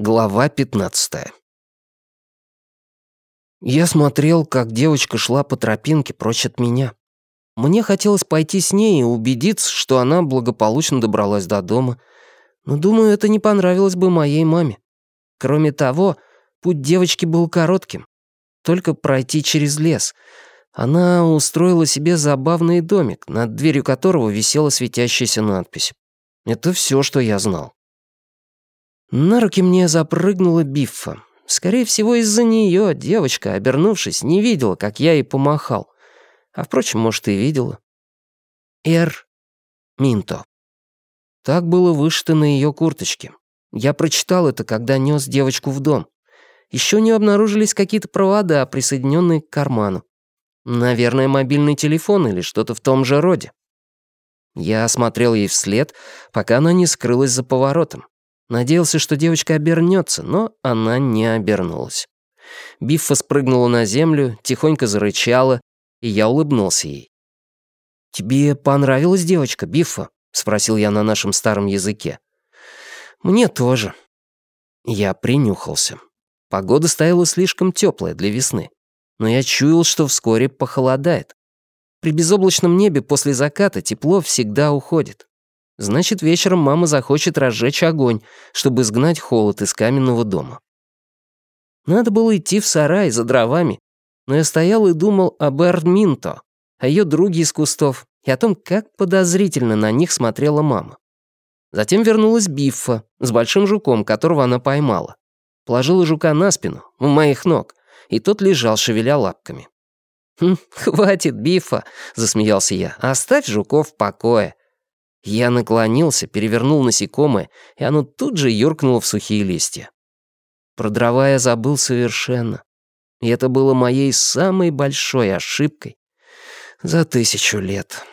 Глава 15 Я смотрел, как девочка шла по тропинке прочь от меня. Мне хотелось пойти с ней и убедиться, что она благополучно добралась до дома. Но, думаю, это не понравилось бы моей маме. Кроме того, путь девочки был коротким. Только пройти через лес. Она устроила себе забавный домик, над дверью которого висела светящаяся надпись. Это все, что я знал. На руки мне запрыгнула Биффа. Скорее всего, из-за нее девочка, обернувшись, не видела, как я ей помахал. А, впрочем, может, и видела. Эр Минто. Так было вышито на ее курточке. Я прочитал это, когда нес девочку в дом. Еще не обнаружились какие-то провода, присоединенные к карману. Наверное, мобильный телефон или что-то в том же роде. Я осмотрел ей вслед, пока она не скрылась за поворотом. Надеялся, что девочка обернется, но она не обернулась. Биффа спрыгнула на землю, тихонько зарычала, и я улыбнулся ей. «Тебе понравилась девочка, Биффа?» — спросил я на нашем старом языке. «Мне тоже». Я принюхался. Погода стояла слишком теплая для весны, но я чуял, что вскоре похолодает. При безоблачном небе после заката тепло всегда уходит. Значит, вечером мама захочет разжечь огонь, чтобы изгнать холод из каменного дома. Надо было идти в сарай за дровами, но я стоял и думал об Эрминто, о ее друге из кустов и о том, как подозрительно на них смотрела мама. Затем вернулась Биффа с большим жуком, которого она поймала. Положила жука на спину, у моих ног, и тот лежал, шевеля лапками. «Хм, «Хватит, Биффа», — засмеялся я, — «оставь жуков в покое. Я наклонился, перевернул насекомое, и оно тут же юркнуло в сухие листья. Про дрова я забыл совершенно. И это было моей самой большой ошибкой за тысячу лет.